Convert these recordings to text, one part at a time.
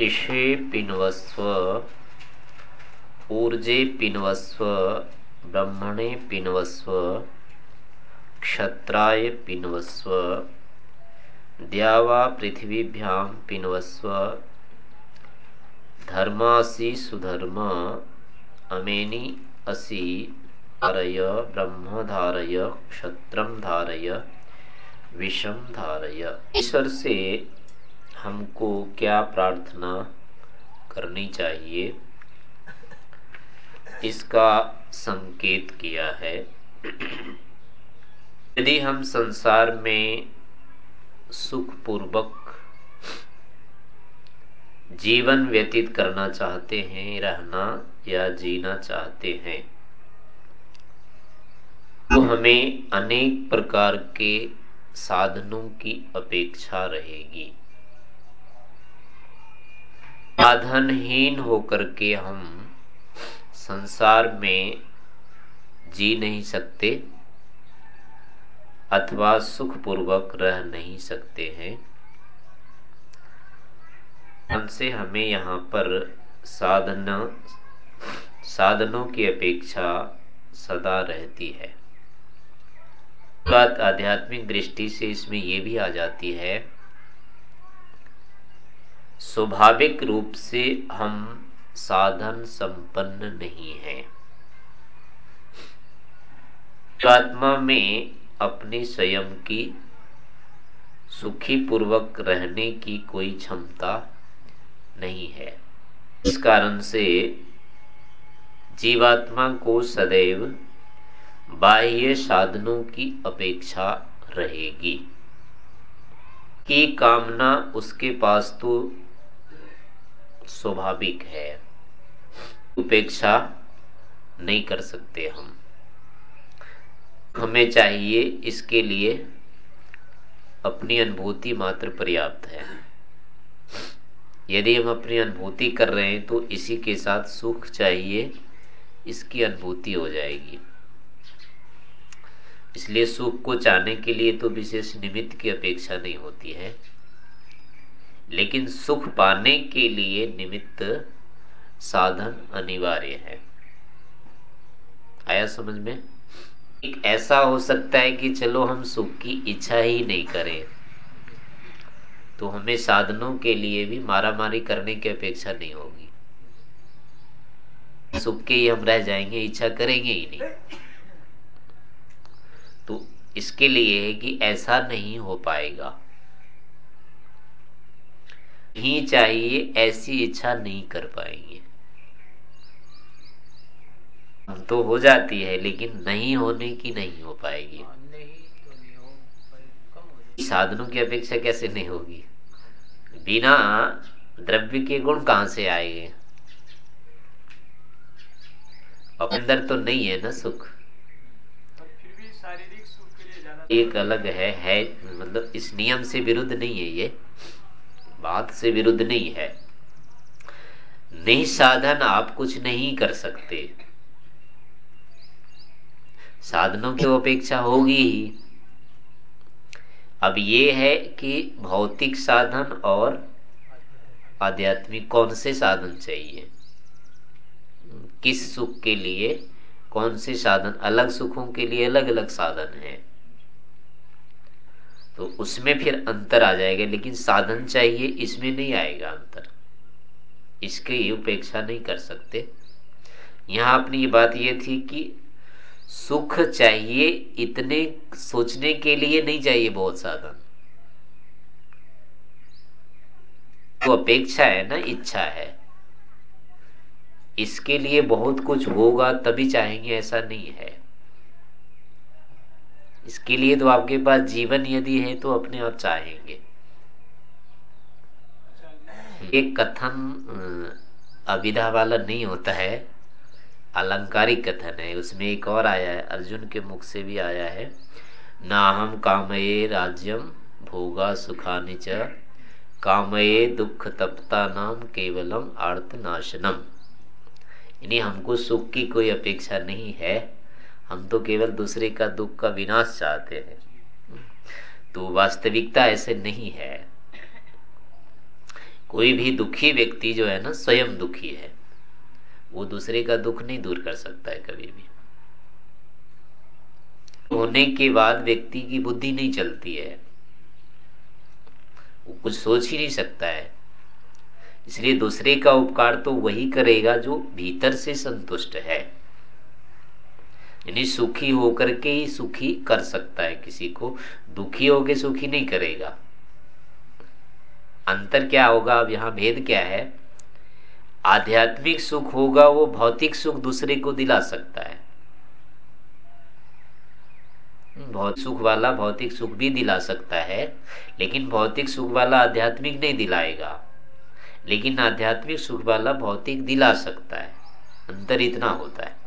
इषे पिन्वस्व, ऊर्जे पिन्वस्व, ब्रह्मणे पिन्वस्व, क्षत्राय पिन्वस्व, द्यावा पृथ्वीभ्यां पिन्वस्व, धर्मासी सुधर्म, अमेनी असि धारय, ब्रह्म धारय क्षत्रम धारय विषम धारय। ईश्वर से हमको क्या प्रार्थना करनी चाहिए? इसका संकेत किया है। यदि हम संसार में सुखपूर्वक जीवन व्यतीत करना चाहते हैं, रहना या जीना चाहते हैं तो हमें अनेक प्रकार के साधनों की अपेक्षा रहेगी। साधनहीन होकर के हम संसार में जी नहीं सकते अथवा सुखपूर्वक रह नहीं सकते हैं। हमसे हमें यहाँ पर साधना, साधनों की अपेक्षा सदा रहती है। बात आध्यात्मिक दृष्टि से इसमें यह भी आ जाती है स्वाभाविक रूप से हम साधन संपन्न नहीं हैं। आत्मा में अपने स्वयं की सुखी पूर्वक रहने की कोई क्षमता नहीं है। इस कारण से जीवात्मा को सदैव बाह्य साधनों की अपेक्षा रहेगी। की कामना उसके पास तो स्वाभाविक है। उपेक्षा नहीं कर सकते हम। हमें चाहिए इसके लिए अपनी अनुभूति मात्र पर्याप्त है। यदि हम अपनी अनुभूति कर रहे हैं तो इसी के साथ सुख चाहिए, इसकी अनुभूति हो जाएगी। इसलिए सुख को चाहने के लिए तो विशेष निमित्त की अपेक्षा नहीं होती है। लेकिन सुख पाने के लिए निमित्त साधन अनिवार्य है। आया समझ में? एक ऐसा हो सकता है कि चलो हम सुख की इच्छा ही नहीं करें तो हमें साधनों के लिए भी मारा मारी करने की अपेक्षा नहीं होगी। सुख के ही हम रह जाएँगे, इच्छा करेंगे ही नहीं। तो इसके लिए है कि ऐसा नहीं हो पाएगा। ही चाहिए ऐसी इच्छा नहीं कर पाएँगे। तो हो जाती है लेकिन नहीं होने की नहीं हो पाएगी। साधनों की अपेक्षा कैसे नहीं होगी? बिना द्रव्य के गुण कहाँ से आएँगे अंदर तो नहीं है ना सुख। एक अलग है है मतलब इस नियम से विरुद्ध नहीं है ये। बात से विरुद्ध नहीं है। निसाधन आप कुछ नहीं कर सकते। साधनों की अपेक्षा होगी ही। अब ये है कि भौतिक साधन और आध्यात्मिक कौन से साधन चाहिए? किस सुख के लिए? कौन से साधन? अलग सुखों के लिए अलग अलग साधन है। तो उसमें फिर अंतर आ जाएगा, लेकिन साधन चाहिए, इसमें नहीं आएगा अंतर। इसकी उपेक्षा नहीं कर सकते। यहाँ अपनी बात ये थी कि सुख चाहिए, इतने सोचने के लिए नहीं चाहिए बहुत साधन। तो अपेक्षा है ना, इच्छा है। इसके लिए बहुत कुछ होगा, तभी चाहेंगे, ऐसा नहीं है। इसके लिए तो आपके पास जीवन यदि है तो अपने आप चाहेंगे। एक कथन अविधा वाला नहीं होता है अलंकारिक कथन है। उसमें एक और आया है अर्जुन के मुख से भी आया है। ना हम कामये राज्यम भोगा सुखानि च कामये दुख तपता नाम केवलम आर्त नाशनम यानी हमको सुख की कोई अपेक्षा नहीं है। हम तो केवल दूसरे का दुख का विनाश चाहते हैं। तो वास्तविकता ऐसे नहीं है। कोई भी दुखी व्यक्ति जो है ना, स्वयं दुखी है। वो दूसरे का दुख नहीं दूर कर सकता है कभी भी। होने के बाद व्यक्ति की बुद्धि नहीं चलती है। वो कुछ सोच ही नहीं सकता है। इसलिए दूसरे का उपकार तो वही करेगा जो भीतर से संतुष्ट है। यानी सुखी होकर के ही सुखी कर सकता है किसी को। दुखी होकर सुखी नहीं करेगा। अंतर क्या होगा? अब यहाँ भेद क्या है? आध्यात्मिक सुख होगा, वो भौतिक सुख दूसरे को दिला सकता है। बहुत सुख वाला भौतिक सुख भी दिला सकता है, लेकिन भौतिक सुख वाला आध्यात्मिक नहीं दिलाएगा। लेकिन आध्यात्मिक सुख वाला भौतिक दिला सकता है। अंतर इतना होता है।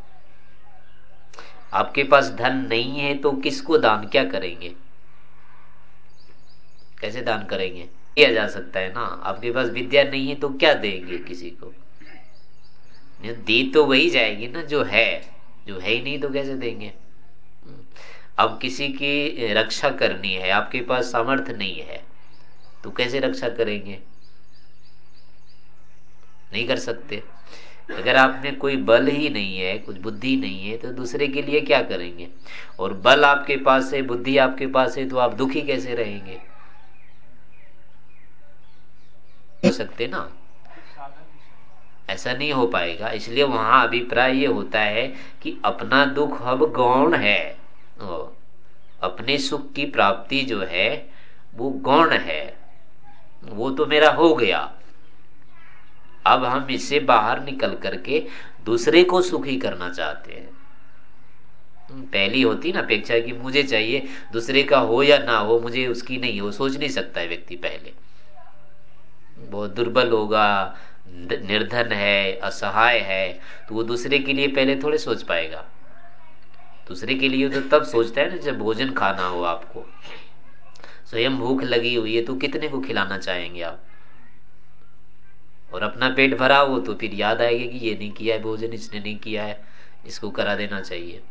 आपके पास धन नहीं है तो किसको दान, क्या करेंगे? कैसे दान करेंगे? किया जा सकता है ना। आपके पास विद्या नहीं है तो क्या देंगे किसी को? दी तो वही जाएगी ना, जो है। जो है ही नहीं तो कैसे देंगे? अब किसी की रक्षा करनी है, आपके पास सामर्थ्य नहीं है तो कैसे रक्षा करेंगे? नहीं कर सकते। अगर आप में कोई बल ही नहीं है, कुछ बुद्धि नहीं है तो दूसरे के लिए क्या करेंगे? और बल आपके पास है, बुद्धि आपके पास है तो आप दुखी कैसे रहेंगे? हो सकते ना? ऐसा नहीं हो पाएगा। इसलिए वहाँ अभिप्राय ये होता है कि अपना दुख अब गौण है। अपने सुख की प्राप्ति जो है, वो गौण है। वो तो मेरा हो गया। अब हम इससे बाहर निकल करके दूसरे को सुखी करना चाहते हैं। पहली होती ना अपेक्षा कि मुझे चाहिए दूसरे का हो या ना हो, मुझे उसकी नहीं हो सोच नहीं सकता है व्यक्ति पहले। बहुत दुर्बल होगा निर्धन है, असहाय है तो वो दूसरे के लिए पहले थोड़े सोच पाएगा। दूसरे के लिए तो तब सोचता है ना जब भोजन खाना हो आपको। स्वयं भूख लगी हुई है तो कितने को खिलाना चाहेंगे आप? और अपना पेट भरा हो तो फिर याद आएगी कि ये नहीं किया है, भोजन इसने नहीं किया है, इसको करा देना चाहिए।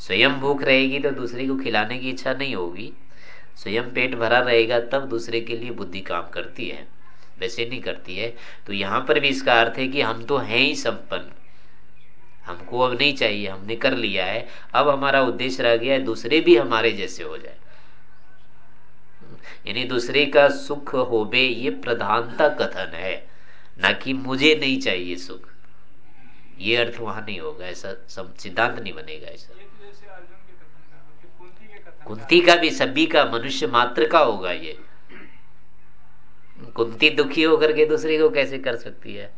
स्वयं भूख रहेगी तो दूसरे को खिलाने की इच्छा नहीं होगी। स्वयं पेट भरा रहेगा तब दूसरे के लिए बुद्धि काम करती है, वैसे नहीं करती है। तो यहाँ पर भी इसका अर्थ है कि हम तो हैं ही संपन्न। हमको अब नहीं चाहिए, हमने कर लिया है, अब हमारा उद्देश्य रह गया है, दूसरे भी हमारे जैसे हो जाए। यानी दूसरे का सुख होबे ये प्रधानता कथन है। ना कि मुझे नहीं चाहिए सुख। ये अर्थ वहाँ नहीं होगा ऐसा सिद्धांत नहीं बनेगा ऐसा। कुंती का भी सभी का मनुष्य मात्र का होगा ये। कुंती दुखी होकर के दूसरे को कैसे कर सकती है?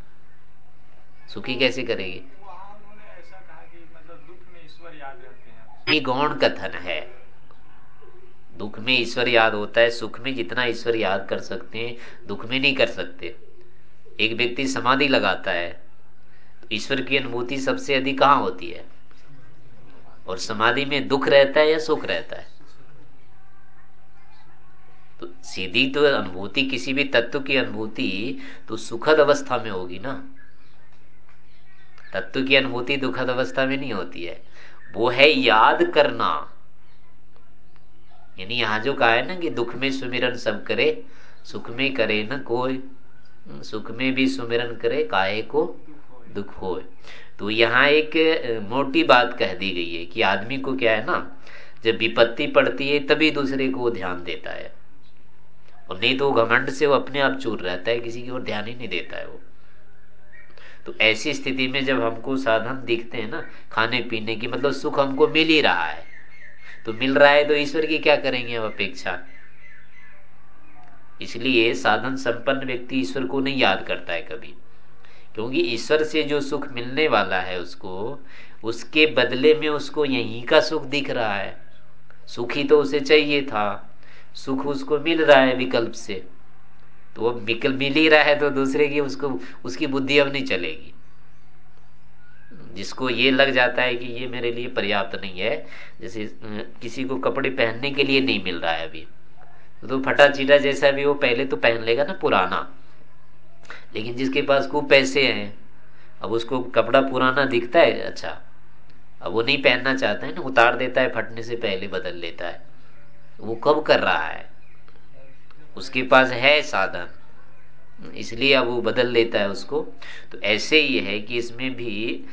सुखी कैसे करेगी? गौण कथन है। दुख में ईश्वर याद होता है, सुख में जितना ईश्वर याद कर सकते हैं, दुख में नहीं कर सकते। एक व्यक्ति समाधि लगाता है तो ईश्वर की अनुभूति सबसे अधिक कहाँ होती है? और समाधि में दुख रहता है या सुख रहता है? तो सीधी तो अनुभूति, किसी भी तत्व की अनुभूति तो सुखद अवस्था में होगी ना? तत्व की अनुभूति दुखद अवस्था में नहीं होती है। वो है याद करना। यानी यहाँ जो कहा है ना कि दुख में सुमिरन सब करे, सुख में करे न कोई सुख में भी सुमिरन करे, काहे को? दुख हो तो यहाँ एक मोटी बात कह दी गई है कि आदमी को क्या है ना, जब विपत्ति पड़ती है तभी दूसरे को ध्यान देता है। और नहीं तो घमंड से वो अपने आप चूर रहता है, किसी की ओर ध्यान ही नहीं देता है वो। तो ऐसी स्थिति में जब हमको साधन दिखते हैं ना खाने पीने की मतलब सुख हमको मिल ही रहा है। तो मिल रहा है तो ईश्वर की क्या करेंगे हम अपेक्षा? इसलिए साधन संपन्न व्यक्ति ईश्वर को नहीं याद करता है कभी। क्योंकि ईश्वर से जो सुख मिलने वाला है उसको, उसके बदले में उसको यहीं का सुख दिख रहा है। सुखी तो उसे चाहिए था। सुख उसको मिल रहा है विकल्प से। तो वो विकल मिल ही रहा है तो दूसरे की उसको, उसकी बुद्धि अब नहीं चलेगी। जिसको ये लग जाता है कि ये मेरे लिए पर्याप्त नहीं है, जैसे किसी को कपड़े पहनने के लिए नहीं मिल रहा है अभी। तो फटा चीटा जैसा भी वो पहले तो पहन लेगा ना पुराना। लेकिन जिसके पास खूब पैसे हैं, अब उसको कपड़ा पुराना दिखता है अच्छा। अब वो नहीं पहनना चाहता है ना, उतार देता है, फटने से पहले बदल लेता है। वो कब कर रहा है? उसके पास है साधन। इसलिए अब वो बदल लेता है उसको। तो ऐसे ही है कि इसमें भी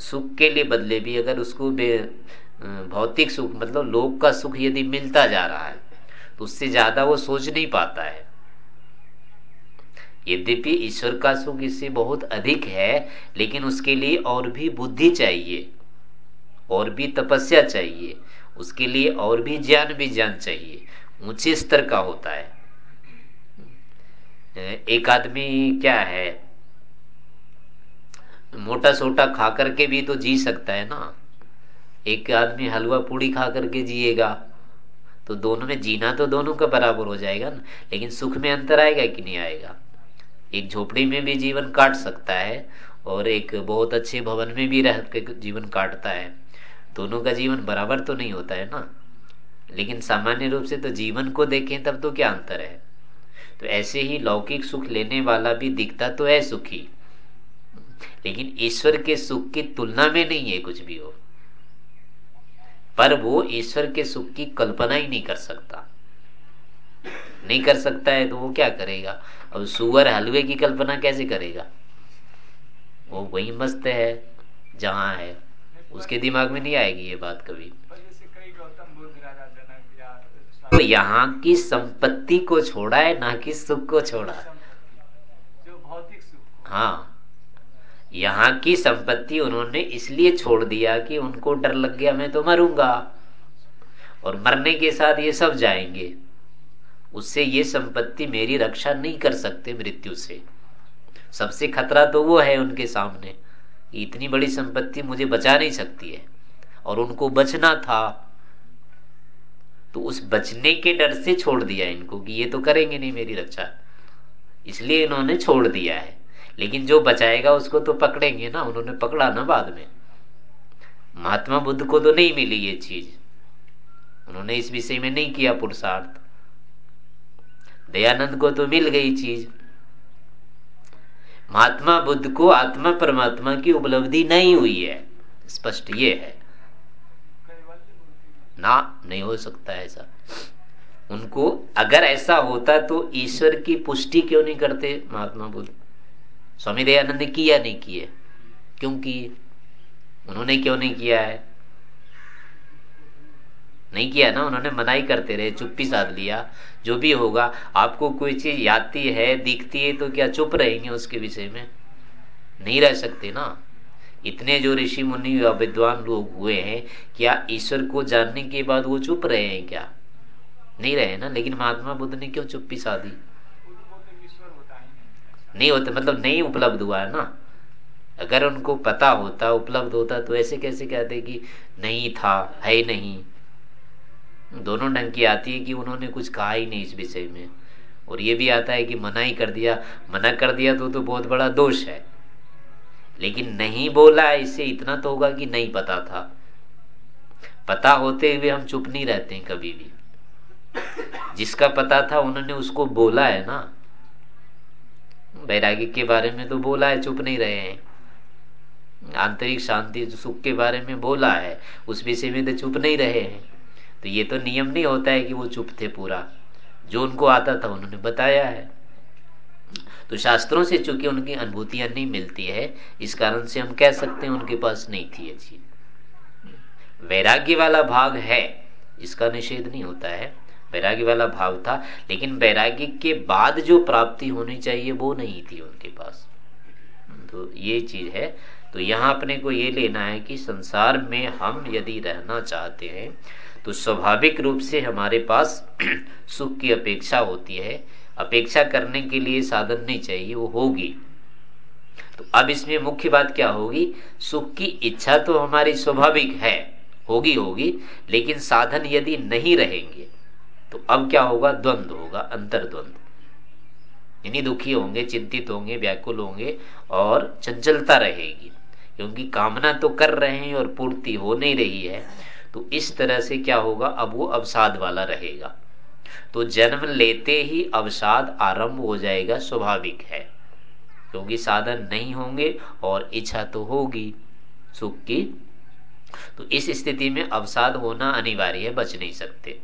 सुख के लिए बदले भी अगर उसको भौतिक सुख मतलब लोक का सुख यदि मिलता जा रहा है तो उससे ज़्यादा वो सोच नहीं पाता है। यद्यपि ईश्वर का सुख इससे बहुत अधिक है, लेकिन उसके लिए और भी बुद्धि चाहिए, और भी तपस्या चाहिए, उसके लिए और भी ज्ञान भी ज्ञान चाहिए, ऊँचे स्तर का होता है। एक आदमी क्या है मोटा सोटा खा करके भी तो जी सकता है ना। एक आदमी हलवा पूड़ी खा करके जिएगा तो दोनों में जीना तो दोनों का बराबर हो जाएगा ना। लेकिन सुख में अंतर आएगा कि नहीं आएगा? एक झोपड़ी में भी जीवन काट सकता है और एक बहुत अच्छे भवन में भी रह के जीवन काटता है। दोनों का जीवन बराबर तो नहीं होता है ना। लेकिन सामान्य रूप से तो जीवन को देखें तब तो क्या अंतर है? तो ऐसे ही लौकिक सुख लेने वाला भी दिखता तो है सुखी। लेकिन ईश्वर के सुख की तुलना में नहीं है कुछ भी हो। पर वो ईश्वर के सुख की कल्पना ही नहीं कर सकता। नहीं कर सकता है तो वो क्या करेगा? अब सुअर हलवे की कल्पना कैसे करेगा? वो वही मस्त है जहाँ है। उसके दिमाग में नहीं आएगी ये बात कभी। तो यहाँ की संपत्ति को छोड़ा है ना कि सुख को छोड़ा हाँ। यहाँ की संपत्ति उन्होंने इसलिए छोड़ दिया कि उनको डर लग गया, मैं तो मरूँगा। और मरने के साथ ये सब जाएँगे। उससे ये संपत्ति मेरी रक्षा नहीं कर सकते मृत्यु से। सबसे खतरा तो वो है उनके सामने। इतनी बड़ी संपत्ति मुझे बचा नहीं सकती है, और उनको बचना था। तो उस बचने के डर से छोड़ दिया इनको कि ये तो करेंगे नहीं मेरी रक्षा। इसलिए इन्होंने छोड़ दिया है। लेकिन जो बचाएगा उसको तो पकड़ेंगे ना, उन्होंने पकड़ा ना बाद में। महात्मा बुद्ध को तो नहीं मिली ये चीज़। उन्होंने इस विषय में नहीं किया पुरुषार्थ। दयानंद को तो मिल गई चीज़। महात्मा बुद्ध को आत्मा परमात्मा की उपलब्धि नहीं हुई है। स्पष्ट ये है। ना, नहीं हो सकता ऐसा। उनको अगर ऐसा होता तो ईश्वर की पुष्टि क्यों नहीं करते महात्मा बुद्ध? स्वामी दयानंद ने किया नहीं किए। क्यों किए उन्होंने क्यों नहीं किया है? नहीं किया ना? उन्होंने मनाई करते रहे, चुप्पी साध लिया। जो भी होगा, आपको कोई चीज़ यादती है, दिखती है तो क्या चुप रहेंगे उसके विषय में? नहीं रह सकते ना? इतने जो ऋषि मुनि या विद्वान लोग हुए हैं, क्या ईश्वर को जानने के बाद वो चुप रहे हैं क्या? नहीं रहे ना? लेकिन महात्मा बुद्ध ने क्यों चुप्पी साधी? नहीं होता मतलब नहीं उपलब्ध हुआ है ना। अगर उनको पता होता, उपलब्ध होता तो ऐसे कैसे कहते कि नहीं था, है नहीं। दोनों ढंग की आती है कि उन्होंने कुछ कहा ही नहीं इस विषय में। और ये भी आता है कि मना ही कर दिया। मना कर दिया तो तो बहुत बड़ा दोष है। लेकिन नहीं बोला, इससे इतना तो होगा कि नहीं पता था। पता होते हुए हम चुप नहीं रहते कभी भी। जिसका पता था, उन्होंने उसको बोला है ना। वैरागी के बारे में तो बोला है, चुप नहीं रहे हैं। आंतरिक शांति सुख के बारे में बोला है, उस विषय में तो चुप नहीं रहे हैं। तो ये तो नियम नहीं होता है कि वो चुप थे पूरा। जो उनको आता था, उन्होंने बताया है। तो शास्त्रों से चूँकि उनकी अनुभूतियाँ नहीं मिलती है, इस कारण से हम कह सकते हैं उनके पास नहीं थी अच्छी वैराग्य वाला भाग है, इसका निषेध नहीं होता है। वैराग्य वाला भाव था, लेकिन वैराग्य के बाद जो प्राप्ति होनी चाहिए, वो नहीं थी उनके पास। तो ये चीज़ है। तो यहाँ अपने को ये लेना है कि संसार में हम यदि रहना चाहते हैं तो स्वाभाविक रूप से हमारे पास सुख की अपेक्षा होती है। अपेक्षा करने के लिए साधन नहीं चाहिए, वो होगी। तो अब इसमें मुख्य बात क्या होगी? सुख की इच्छा तो हमारी स्वाभाविक है, होगी होगी, लेकिन साधन यदि नहीं रहेंगे तो अब क्या होगा? द्वंद्व होगा अंतर द्वंद्व यानी दुखी होंगे, चिंतित होंगे, व्याकुल होंगे और चंचलता रहेगी। क्योंकि कामना तो कर रहे हैं और पूर्ति हो नहीं रही है तो इस तरह से क्या होगा? अब वो अवसाद वाला रहेगा। तो जन्म लेते ही अवसाद आरंभ हो जाएगा, स्वाभाविक है। क्योंकि साधन नहीं होंगे और इच्छा तो होगी सुख की। तो इस स्थिति में अवसाद होना अनिवार्य है, बच नहीं सकते।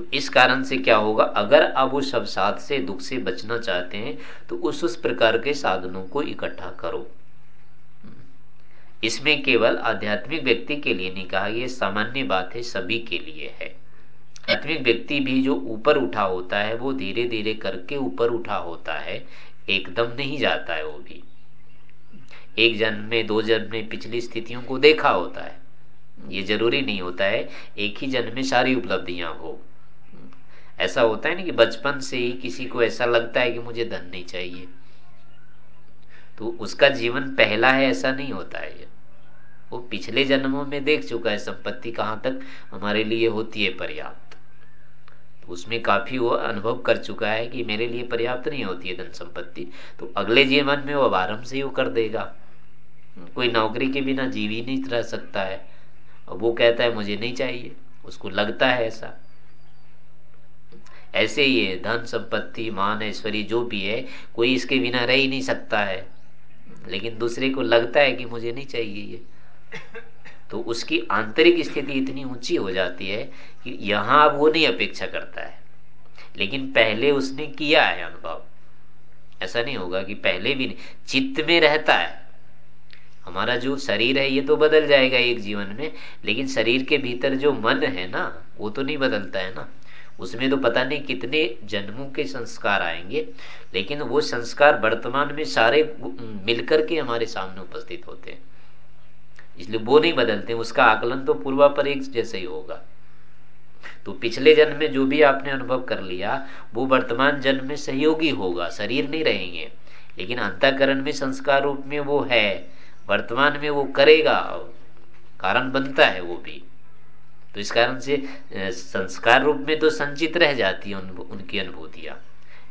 तो इस कारण से क्या होगा? अगर आप उस अवसाद से, दुख से बचना चाहते हैं तो उस उस प्रकार के साधनों को इकट्ठा करो। इसमें केवल आध्यात्मिक व्यक्ति के लिए नहीं कहा यह सामान्य बात है, सभी के लिए है। आध्यात्मिक व्यक्ति भी जो ऊपर उठा होता है, वो धीरे धीरे करके ऊपर उठा होता है, एकदम नहीं जाता है वो भी। एक जन्म में, दो जन्म में पिछली स्थितियों को देखा होता है। ये ज़रूरी नहीं होता है, एक ही जन्म में सारी उपलब्धियाँ हो। ऐसा होता है ना कि बचपन से ही किसी को ऐसा लगता है कि मुझे धन नहीं चाहिए। तो उसका जीवन पहला है, ऐसा नहीं होता है वो पिछले जन्मों में देख चुका है, संपत्ति कहाँ तक हमारे लिए होती है पर्याप्त। तो उसमें काफ़ी वो अनुभव कर चुका है कि मेरे लिए पर्याप्त नहीं होती है धन संपत्ति। तो अगले जीवन में वो आराम से वो कर देगा। कोई नौकरी के बिना जीव ही नहीं रह सकता है। और वो कहता है, मुझे नहीं चाहिए। उसको लगता है ऐसा। ऐसे ही है, धन संपत्ति, मान, ऐश्वर्य, जो भी है, कोई इसके बिना रह ही नहीं सकता है। लेकिन दूसरे को लगता है कि मुझे नहीं चाहिए ये। तो उसकी आंतरिक स्थिति इतनी ऊँची हो जाती है कि यहाँ वो नहीं अपेक्षा करता है। लेकिन पहले उसने किया है अनुभव। ऐसा नहीं होगा कि पहले भी नहीं। चित्त में रहता है। हमारा जो शरीर है, ये तो बदल जाएगा एक जीवन में। लेकिन शरीर के भीतर जो मन है ना, वो तो नहीं बदलता है ना। उसमें तो पता नहीं कितने जन्मों के संस्कार आएँगे, लेकिन वो संस्कार वर्तमान में सारे मिलकर के हमारे सामने उपस्थित होते हैं। इसलिए वो नहीं बदलते, उसका आकलन तो पूर्वापर एक जैसे ही होगा। तो पिछले जन्म में जो भी आपने अनुभव कर लिया, वो वर्तमान जन्म में सहयोगी होगा, शरीर नहीं रहेंगे। लेकिन अंतकरण में संस्कार रूप में वो है, वर्तमान में वो करेगा कारण बनता है वो भी। तो इस कारण से संस्कार रूप में तो संचित रह जाती है उन, उनकी अनुभूतियाँ।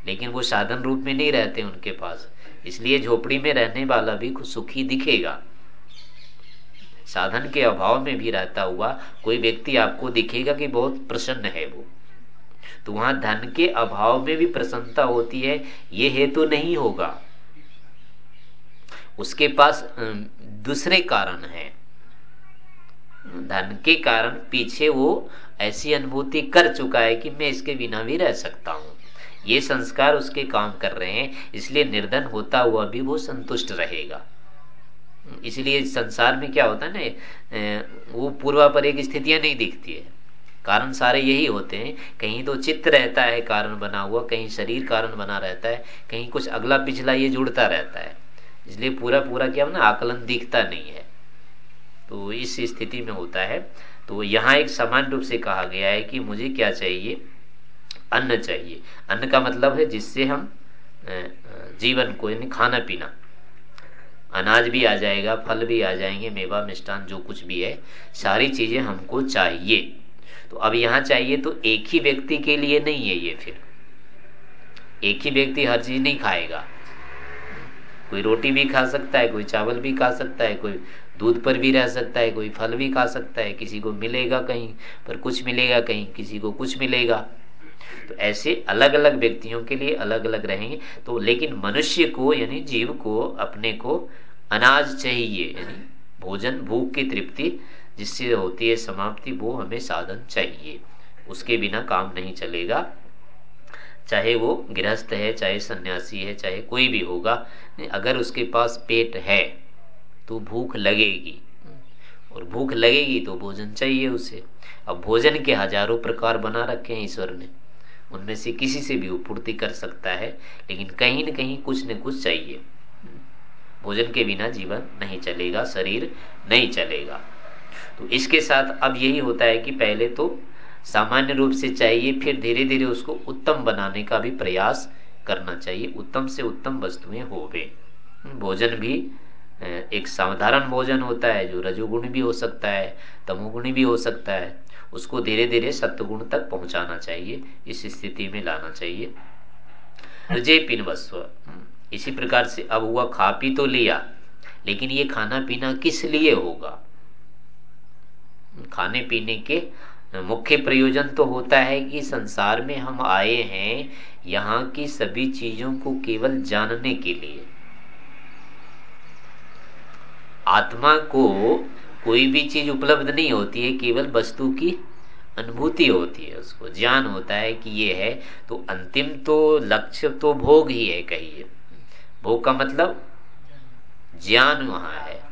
लेकिन वो साधन रूप में नहीं रहते उनके पास। इसलिए झोपड़ी में रहने वाला भी कुछ सुखी दिखेगा। साधन के अभाव में भी रहता हुआ कोई व्यक्ति आपको दिखेगा कि बहुत प्रसन्न है वो। तो वहाँ धन के अभाव में भी प्रसन्नता होती है ये हेतु तो नहीं होगा। उसके पास दूसरे कारण है। धन के कारण पीछे वो ऐसी अनुभूति कर चुका है कि मैं इसके बिना भी रह सकता हूँ। ये संस्कार उसके काम कर रहे हैं, इसलिए निर्धन होता हुआ भी वो संतुष्ट रहेगा। इसलिए संसार में क्या होता है ना वो पूर्वापर एक स्थितियाँ नहीं दिखती है। कारण सारे यही होते हैं, कहीं तो चित्त रहता है कारण बना हुआ, कहीं शरीर कारण बना रहता है, कहीं कुछ अगला पिछला ये जुड़ता रहता है। इसलिए पूरा पूरा क्या ना, आकलन दिखता नहीं है। तो इस स्थिति में होता है। तो यहाँ एक समान रूप से कहा गया है कि मुझे क्या चाहिए? अन्न चाहिए। अन्न का मतलब है जिससे हम जीवन को, यानी खाना पीना। अनाज भी आ जाएगा, फल भी आ जाएँगे, मेवा, मिष्ठान, जो कुछ भी है, सारी चीज़ें हमको चाहिए। तो अब यहाँ चाहिए तो एक ही व्यक्ति के लिए नहीं है ये फिर। एक ही व्यक्ति हर चीज़ नहीं खाएगा। कोई रोटी भी खा सकता है, कोई चावल भी खा सकता है, कोई दूध पर भी रह सकता है, कोई फल भी खा सकता है, किसी को मिलेगा कहीं पर कुछ मिलेगा कहीं, किसी को कुछ मिलेगा। तो ऐसे अलग अलग व्यक्तियों के लिए अलग अलग रहेंगे। तो लेकिन मनुष्य को, यानी जीव को, अपने को अनाज चाहिए, यानी भोजन, भूख की तृप्ति जिससे होती है समाप्ति, वो हमें साधन चाहिए। उसके बिना काम नहीं चलेगा। चाहे वो गृहस्थ है, चाहे सन्यासी है, चाहे कोई भी होगा, अगर उसके पास पेट है तो भूख लगेगी। और भूख लगेगी तो भोजन चाहिए उसे। अब भोजन के हज़ारों प्रकार बना रखे हैं ईश्वर ने। उनमें से किसी से भी वो पूर्ति कर सकता है, लेकिन कहीं न कहीं कुछ न कुछ चाहिए। भोजन के बिना जीवन नहीं चलेगा, शरीर नहीं चलेगा। तो इसके साथ अब यही होता है कि पहले तो सामान्य रूप से चाहिए, फिर धीरे धीरे उसको उत्तम बनाने का भी प्रयास करना चाहिए। उत्तम से उत्तम वस्तुएँ होवे। भोजन भी एक साधारण भोजन होता है, जो रजोगुण भी हो सकता है, तमोगुणी भी हो सकता है। उसको धीरे धीरे सत्वगुण तक पहुंचाना चाहिए, इस स्थिति में लाना चाहिए। रजे पिन वस्व इसी प्रकार से अब हुआ खा पी तो लिया, लेकिन ये खाना पीना किस लिए होगा? खाने पीने के मुख्य प्रयोजन तो होता है कि संसार में हम आए हैं यहाँ की सभी चीज़ों को केवल जानने के लिए। आत्मा को कोई भी चीज़ उपलब्ध नहीं होती है, केवल वस्तु की अनुभूति होती है, उसको ज्ञान होता है कि ये है। तो अंतिम तो लक्ष्य तो भोग ही है, कहिए। भोग का मतलब ज्ञान वहाँ है।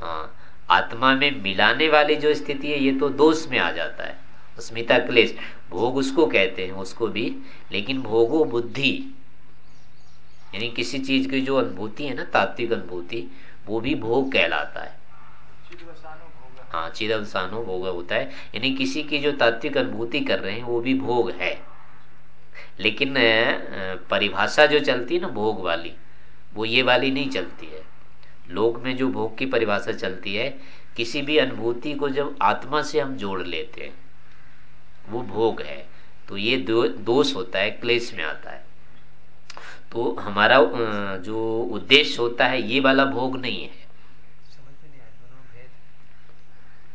हाँ। आत्मा में मिलाने वाली जो स्थिति है, ये तो दोष में आ जाता है। अस्मिता क्लेश, भोग उसको कहते हैं, उसको भी, लेकिन भोगो बुद्धि। यानी किसी चीज़ की जो अनुभूति है ना, तात्विक अनुभूति, वो भी भोग कहलाता है। हाँ चिदवसानो भोग होता है। यानी किसी की जो तात्विक अनुभूति कर रहे हैं, वो भी भोग है। लेकिन परिभाषा जो चलती है ना, भोग वाली, वो ये वाली नहीं चलती है। लोक में जो भोग की परिभाषा चलती है, किसी भी अनुभूति को जब आत्मा से हम जोड़ लेते हैं, वो भोग है। तो ये दोष होता है, क्लेश में आता है। तो हमारा जो उद्देश्य होता है, ये वाला भोग नहीं है।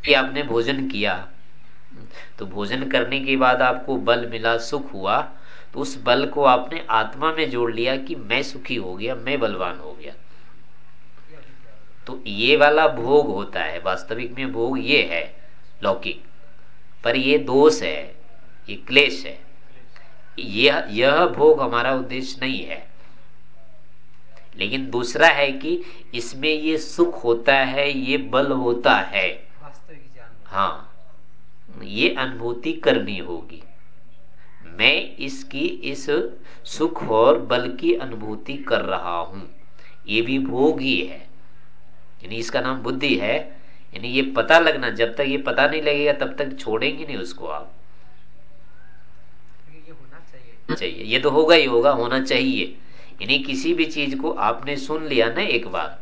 कि आपने भोजन किया तो भोजन करने के बाद आपको बल मिला, सुख हुआ तो उस बल को आपने आत्मा में जोड़ लिया कि मैं सुखी हो गया, मैं बलवान हो गया। तो ये वाला भोग होता है वास्तविक में भोग ये है लौकिक। पर ये दोष है ये क्लेश है। यह यह भोग हमारा उद्देश्य नहीं है। लेकिन दूसरा है कि इसमें ये सुख होता है ये बल होता है। हाँ ये अनुभूति करनी होगी। मैं इसकी इस सुख और बल की अनुभूति कर रहा हूँ। ये भी भोग ही है। यानी इसका नाम बुद्धि है यानी ये पता लगना जब तक ये पता नहीं लगेगा तब तक छोड़ेंगे नहीं उसको आप। ये होना चाहिए। चाहिए। ये तो होगा ही होगा होना चाहिए। यानी किसी भी चीज़ को आपने सुन लिया ना एक बार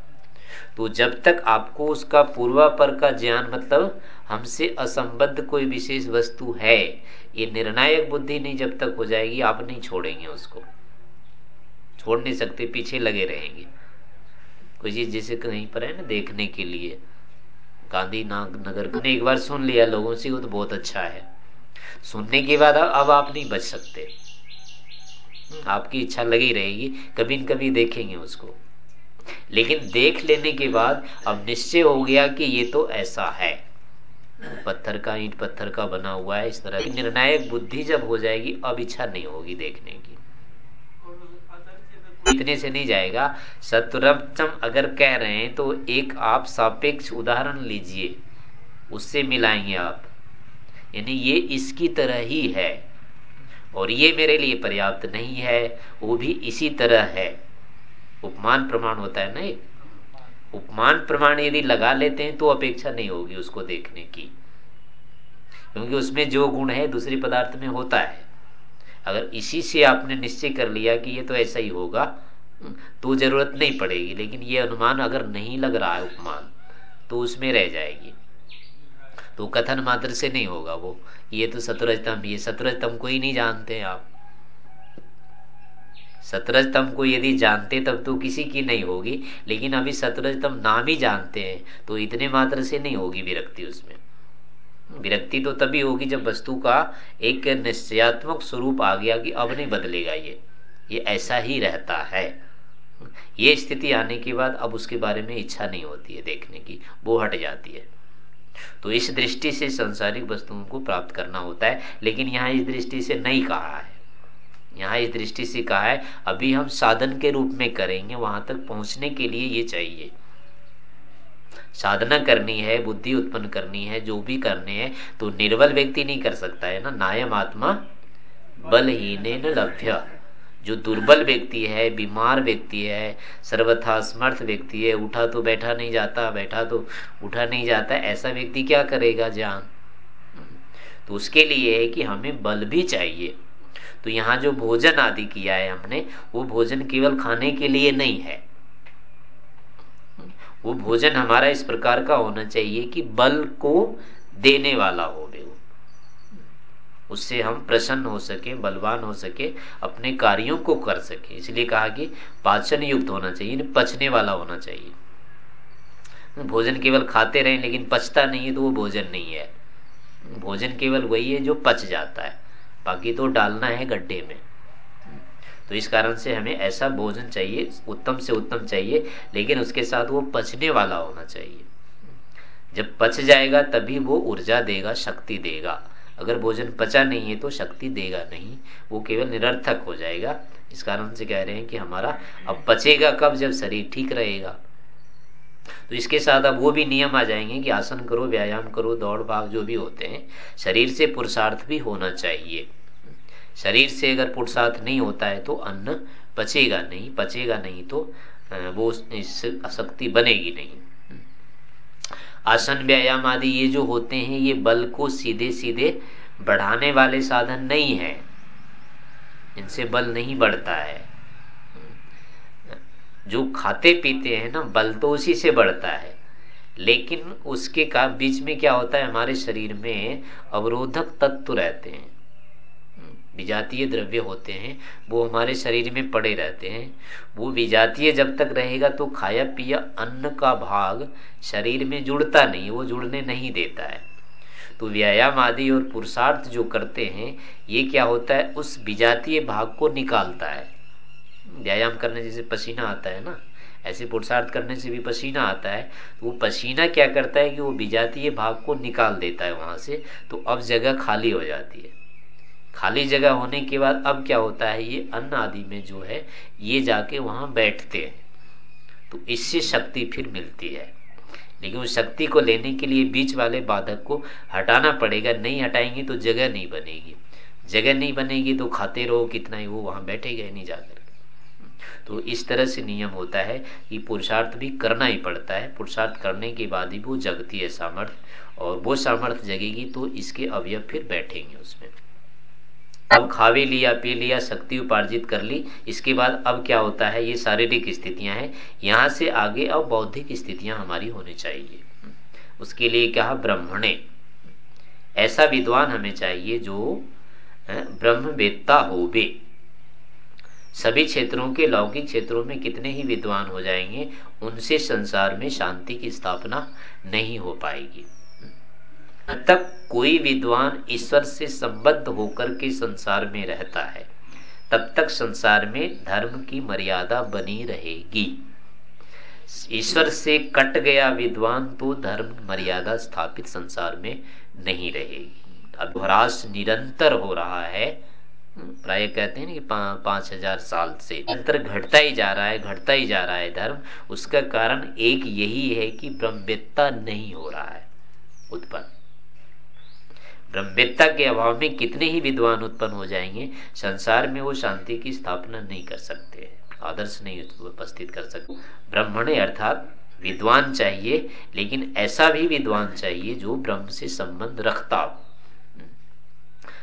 तो जब तक आपको उसका पूर्वापर का ज्ञान मतलब हमसे असंबद्ध कोई विशेष वस्तु है ये निर्णायक बुद्धि नहीं जब तक हो जाएगी आप नहीं छोड़ेंगे उसको। छोड़ नहीं सकते पीछे लगे रहेंगे। चीज़ जैसे कहीं पर है ना देखने के लिए। गांधी नगर ने एक बार सुन लिया लोगों से, वो तो बहुत अच्छा है। सुनने के बाद अब आप नहीं बच सकते। आपकी इच्छा लगी रहेगी, कभी न कभी देखेंगे उसको। लेकिन देख लेने के बाद अब निश्चय हो गया कि ये तो ऐसा है। पत्थर का ईंट पत्थर का बना हुआ है, इस तरह निर्णायक बुद्धि जब हो जाएगी, अब इच्छा नहीं होगी देखने की। इतने से नहीं जाएगा। सतुरम अगर कह रहे हैं तो एक आप सापेक्ष उदाहरण लीजिए। उससे मिलाएँगे आप। यानी ये इसकी तरह ही है। और ये मेरे लिए पर्याप्त नहीं है, वो भी इसी तरह है। उपमान प्रमाण होता है ना एक उपमान प्रमाण यदि लगा लेते हैं तो अपेक्षा नहीं होगी उसको देखने की। क्योंकि उसमें जो गुण है, दूसरे पदार्थ में होता है। अगर इसी से आपने निश्चय कर लिया कि ये तो ऐसा ही होगा तो ज़रूरत नहीं पड़ेगी। लेकिन ये अनुमान अगर नहीं लग रहा है उपमान तो उसमें रह जाएगी। तो कथन मात्र से नहीं होगा वो। ये तो सतरजतम, ये सतरजतम को ही नहीं जानते आप। सतरजतम को यदि जानते, तब तो किसी की नहीं होगी। लेकिन अभी सतरजतम नाम ही जानते हैं तो इतने मात्र से नहीं होगी विरक्ति उसमें। विरक्ति तो तभी होगी जब वस्तु का एक निश्चयात्मक स्वरूप आ गया कि अब नहीं बदलेगा ये। ये ऐसा ही रहता है। ये स्थिति आने के बाद अब उसके बारे में इच्छा नहीं होती है देखने की। वो हट जाती है। तो इस दृष्टि से संसारिक वस्तुओं को प्राप्त करना होता है, लेकिन यहाँ इस दृष्टि से नहीं कहा है। यहाँ इस दृष्टि से कहा है, अभी हम साधन के रूप में करेंगे, वहाँ तक पहुँचने के लिए ये चाहिए। साधना करनी है, बुद्धि उत्पन्न करनी है, जो भी करने हैं तो निर्बल व्यक्ति नहीं कर सकता है ना? नायम आत्मा बलहीन लभ्य। जो दुर्बल व्यक्ति है, बीमार व्यक्ति है, सर्वथा समर्थ व्यक्ति है, उठा तो बैठा नहीं जाता, बैठा तो उठा नहीं जाता, ऐसा व्यक्ति क्या करेगा जान? तो उसके लिए है कि हमें बल भी चाहिए। तो यहाँ जो भोजन आदि किया है हमने, वो भोजन केवल खाने के लिए नहीं है। वो भोजन हमारा इस प्रकार का होना चाहिए कि बल को देने वाला हो उससे हम प्रसन्न हो सके, बलवान हो सके, अपने कार्यों को कर सके। इसलिए कहा कि पाचन युक्त होना चाहिए पचने वाला होना चाहिए। भोजन केवल खाते रहे, लेकिन पचता नहीं है तो वो भोजन नहीं है। भोजन केवल वही है जो पच जाता है। बाकी तो डालना है गड्ढे में। तो इस कारण से हमें ऐसा भोजन चाहिए, उत्तम से उत्तम चाहिए, लेकिन उसके साथ वो पचने वाला होना चाहिए। जब पच जाएगा, तभी वो ऊर्जा देगा, शक्ति देगा। अगर भोजन पचा नहीं है तो शक्ति देगा नहीं। वो केवल निरर्थक हो जाएगा। इस कारण से कह रहे हैं कि हमारा अब पचेगा कब जब शरीर ठीक रहेगा? तो इसके साथ अब वो भी नियम आ जाएँगे कि आसन करो, व्यायाम करो, दौड़ भाग जो भी होते हैं, शरीर से पुरुषार्थ भी होना चाहिए। शरीर से अगर पुरुषार्थ नहीं होता है तो अन्न पचेगा नहीं पचेगा नहीं तो वो इससे आसक्ति बनेगी नहीं। आसन, व्यायाम आदि ये जो होते हैं, ये बल को सीधे सीधे बढ़ाने वाले साधन नहीं है। इनसे बल नहीं बढ़ता है। जो खाते पीते हैं ना, बल तो उसी से बढ़ता है। लेकिन उसके का, बीच में क्या होता है, हमारे शरीर में अवरोधक तत्व रहते हैं। विजातीय द्रव्य होते हैं, वो हमारे शरीर में पड़े रहते हैं। वो विजातीय जब तक रहेगा तो खाया पिया अन्न का भाग शरीर में जुड़ता नहीं, वो जुड़ने नहीं देता है। तो व्यायाम आदि और पुरुषार्थ जो करते हैं, ये क्या होता है? उस विजातीय भाग को निकालता है। व्यायाम करने जैसे पसीना आता है ना? ऐसे पुरुषार्थ करने से भी पसीना आता है। तो वो पसीना क्या करता है कि वो विजातीय भाग को निकाल देता है वहाँ से तो अब जगह खाली हो जाती है। खाली जगह होने के बाद अब क्या होता है, ये अन्न आदि में जो है, ये जाके वहाँ बैठते हैं। तो इससे शक्ति फिर मिलती है। लेकिन उस शक्ति को लेने के लिए बीच वाले बाधक को हटाना पड़ेगा, नहीं हटाएँगे तो जगह नहीं बनेगी। जगह नहीं बनेगी तो खाते रहो कितना ही, वो वहाँ बैठेगा नहीं जाकर। तो इस तरह से नियम होता है कि पुरुषार्थ भी करना ही पड़ता है। पुरुषार्थ करने के बाद ही वो जगती है सामर्थ्य और वो सामर्थ्य जगेगी तो इसके अवयव फिर बैठेंगे उसमें। अब खावे लिया, पी लिया, शक्ति उपार्जित कर ली, इसके बाद अब क्या होता है? ये शारीरिक स्थितियाँ हैं। यहाँ से आगे अब बौद्धिक स्थितियाँ हमारी होनी चाहिए। उसके लिए क्या ब्रह्मणे। ऐसा विद्वान हमें चाहिए जो ब्रह्म वेत्ता हो बे सभी क्षेत्रों के लौकिक क्षेत्रों में कितने ही विद्वान हो जाएँगे, उनसे संसार में शांति की स्थापना नहीं हो पाएगी। तक कोई विद्वान ईश्वर से संबद्ध होकर के संसार में रहता है। तब तक संसार में धर्म की मर्यादा बनी रहेगी। ईश्वर से कट गया विद्वान तो धर्म मर्यादा स्थापित संसार में नहीं रहेगी। अब ह्रास निरंतर हो रहा है। प्राय कहते हैं कि पाँच हज़ार साल से। अंतर घटता ही जा रहा है, घटता ही जा रहा है धर्म। उसका कारण एक यही है कि ब्रह्मवेत्ता नहीं हो रहा है उत्पन्न। ब्रह्मवेत्ता के अभाव में कितने ही विद्वान उत्पन्न हो जाएँगे, संसार में वो शांति की स्थापना नहीं कर सकते, आदर्श नहीं उपस्थित कर सकते। ब्रह्मणे अर्थात विद्वान चाहिए, लेकिन ऐसा भी विद्वान चाहिए जो ब्रह्म से संबंध रखता हो।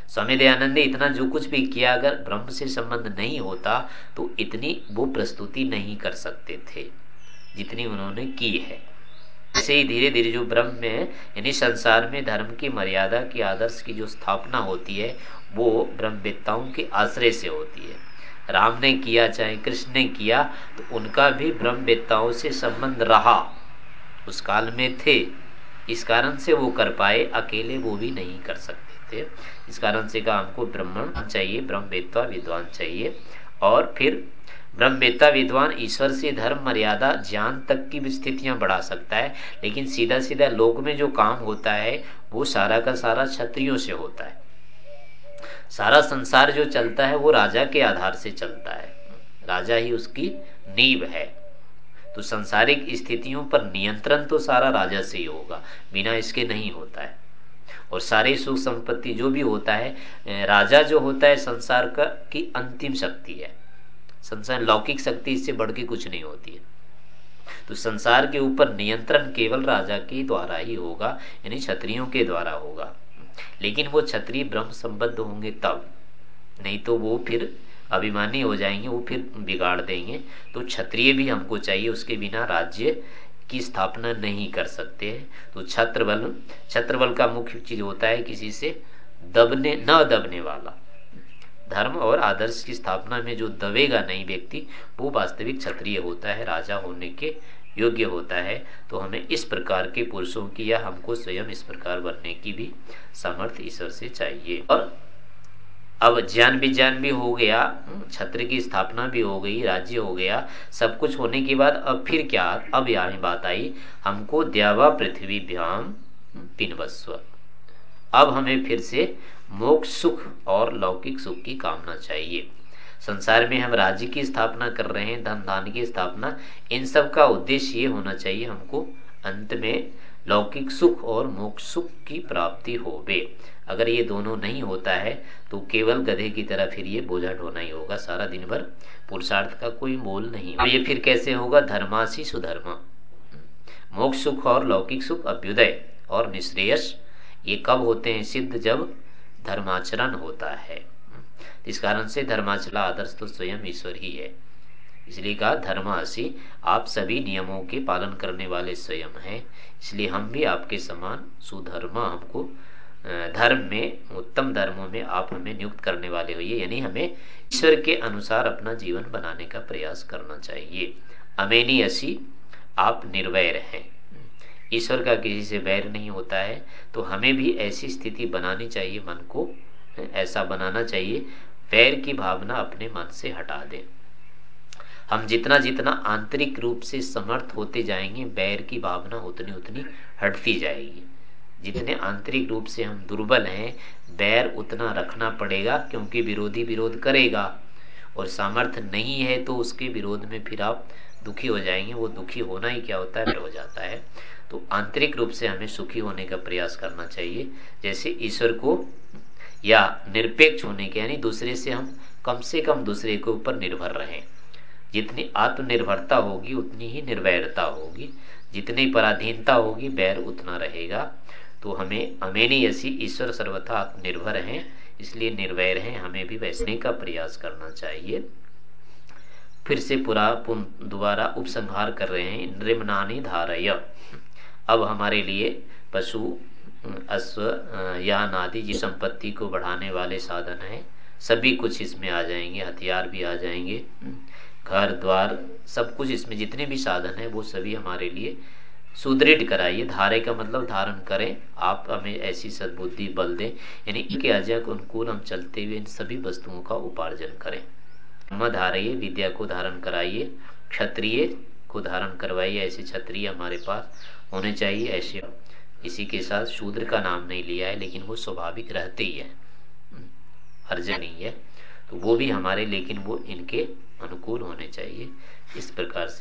स्वामी दयानंद ने इतना जो कुछ भी किया, अगर ब्रह्म से संबंध नहीं होता तो इतनी वो प्रस्तुति नहीं कर सकते थे, जितनी उन्होंने की है। ऐसे ही धीरे धीरे जो ब्रह्म में यानी संसार में धर्म की मर्यादा की आदर्श की जो स्थापना होती है, वो ब्रह्मवेत्ताओं के आश्रय से होती है। राम ने किया, चाहे कृष्ण ने किया तो उनका भी ब्रह्मवेत्ताओं से संबंध रहा। उस काल में थे। इस कारण से वो कर पाए, अकेले वो भी नहीं कर सकते थे। इस कारण से कहा, हमको ब्राह्मण चाहिए, ब्रह्मवेत्ता, विद्वान चाहिए। और फिर ब्रह्मवेत्ता विद्वान ईश्वर से धर्म मर्यादा, ज्ञान तक की स्थितियाँ बढ़ा सकता है, लेकिन सीधा सीधा लोक में जो काम होता है, वो सारा का सारा क्षत्रियों से होता है। सारा संसार जो चलता है, वो राजा के आधार से चलता है। राजा ही उसकी नींव है। तो संसारिक स्थितियों पर नियंत्रण तो सारा राजा से ही होगा, बिना इसके नहीं होता है। और सारे सुख संपत्ति जो भी होता है, राजा जो होता है, संसार का की अंतिम शक्ति है। संसार लौकिक शक्ति इससे बढ़ के कुछ नहीं होती है। तो संसार के ऊपर नियंत्रण केवल राजा के द्वारा ही होगा, यानी क्षत्रियों के द्वारा होगा। लेकिन वो क्षत्रिय ब्रह्म संबद्ध होंगे तब, नहीं तो वो फिर अभिमानी हो जाएँगे, वो फिर बिगाड़ देंगे। तो क्षत्रिय भी हमको चाहिए, उसके बिना राज्य की स्थापना नहीं कर सकते। हैं तो छत्र बल छत्र बल का मुख्य चीज़ होता है किसी से दबने, न दबने वाला। धर्म और आदर्श की स्थापना में जो दबेगा नहीं व्यक्ति, वो वास्तविक क्षत्रिय होता है, राजा होने के योग्य होता है। तो हमें इस प्रकार के पुरुषों की या हमको स्वयं इस प्रकार बनने की भी सामर्थ्य ईश्वर से चाहिए। और अब ज्ञान विज्ञान भी हो गया छत्र की स्थापना भी हो गई, राज्य हो गया, सब कुछ होने के बाद अब फिर क्या? अब यहाँ बात आई, हमको द्यावा पृथ्वी भ्याम पिनवस्व अब हमें फिर से मोक्ष, सुख और लौकिक सुख की कामना चाहिए। संसार में हम राज्य की स्थापना कर रहे हैं धन दान की स्थापना, इन सब का उद्देश्य ये होना चाहिए हमको अंत में लौकिक सुख और मोक्ष सुख की प्राप्ति होवे। अगर ये दोनों नहीं होता है तो केवल गधे की तरह फिर ये बोझा ढोना ही होगा। सारा दिन भर पुरुषार्थ का कोई मोल नहीं। तो ये फिर कैसे होगा? धर्मासी सुधर्मा। मोक्ष, सुख और लौकिक सुख अभ्युदय और निश्रेयस, ये कब होते हैं सिद्ध? जब धर्माचरण होता है। इस कारण से धर्माचला आदर्श तो स्वयं ईश्वर ही है। इसलिए कहा, धर्मासी, आप सभी नियमों के पालन करने वाले स्वयं हैं। इसलिए हम भी आपके समान सुधर्मा हमको धर्म में, उत्तम धर्मों में आप हमें नियुक्त करने वाले होइए यानी हमें ईश्वर के अनुसार अपना जीवन बनाने का प्रयास करना चाहिए। अमेनी असी आप निर्वैर हैं। ईश्वर का किसी से वैर नहीं होता है तो हमें भी ऐसी स्थिति बनानी चाहिए मन को ऐसा बनाना चाहिए, वैर की भावना अपने मन से हटा दें। हम जितना जितना आंतरिक रूप से समर्थ होते जाएँगे बैर की भावना उतनी उतनी हटती जाएगी। जितने आंतरिक रूप से हम दुर्बल हैं बैर उतना रखना पड़ेगा, क्योंकि विरोधी विरोध करेगा। और सामर्थ्य नहीं है तो उसके विरोध में फिर आप दुखी हो जाएँगे, वो दुखी होना ही क्या होता है हो जाता है। तो आंतरिक रूप से हमें सुखी होने का प्रयास करना चाहिए। जैसे ईश्वर को या निरपेक्ष होने के, यानी दूसरे से हम कम से कम दूसरे के ऊपर निर्भर रहें। जितनी आत्मनिर्भरता होगी, उतनी ही निर्वैरता होगी। जितनी पराधीनता होगी, बैर उतना रहेगा। तो हमें हमें ऐसी ईश्वर सर्वथा आत्मनिर्भर हैं, इसलिए निर्वैर हैं। हमें भी वैसने का प्रयास करना चाहिए। फिर से पूरा दोबारा उपसंहार कर रहे हैं। नृमनानी धारय। अब हमारे लिए पशु, अश्व यान आदि जी संपत्ति को बढ़ाने वाले साधन हैं। सभी कुछ इसमें आ जाएँगे, हथियार भी आ जाएँगे घर, द्वार, सब कुछ इसमें जितने भी साधन है, वो सभी हमारे लिए सुदृढ़ कराइए। धारे का मतलब धारण करें। आप हमें ऐसी सद्बुद्धि बल दें, यानी इनके अजय को अनुकूल, हम चलते हुए इन सभी वस्तुओं का उपार्जन करें। ब्रह्म धारिये, विद्या को धारण कराइए, क्षत्रिय को धारण करवाइए, ऐसे क्षत्रिय हमारे पास होने चाहिए ऐसे। इसी के साथ शूद्र का नाम नहीं लिया है, लेकिन वो स्वाभाविक रहते ही है। अर्ज़ नहीं है। तो वो भी हमारे, लेकिन वो इनके अनुकूल होने चाहिए। इस प्रकार से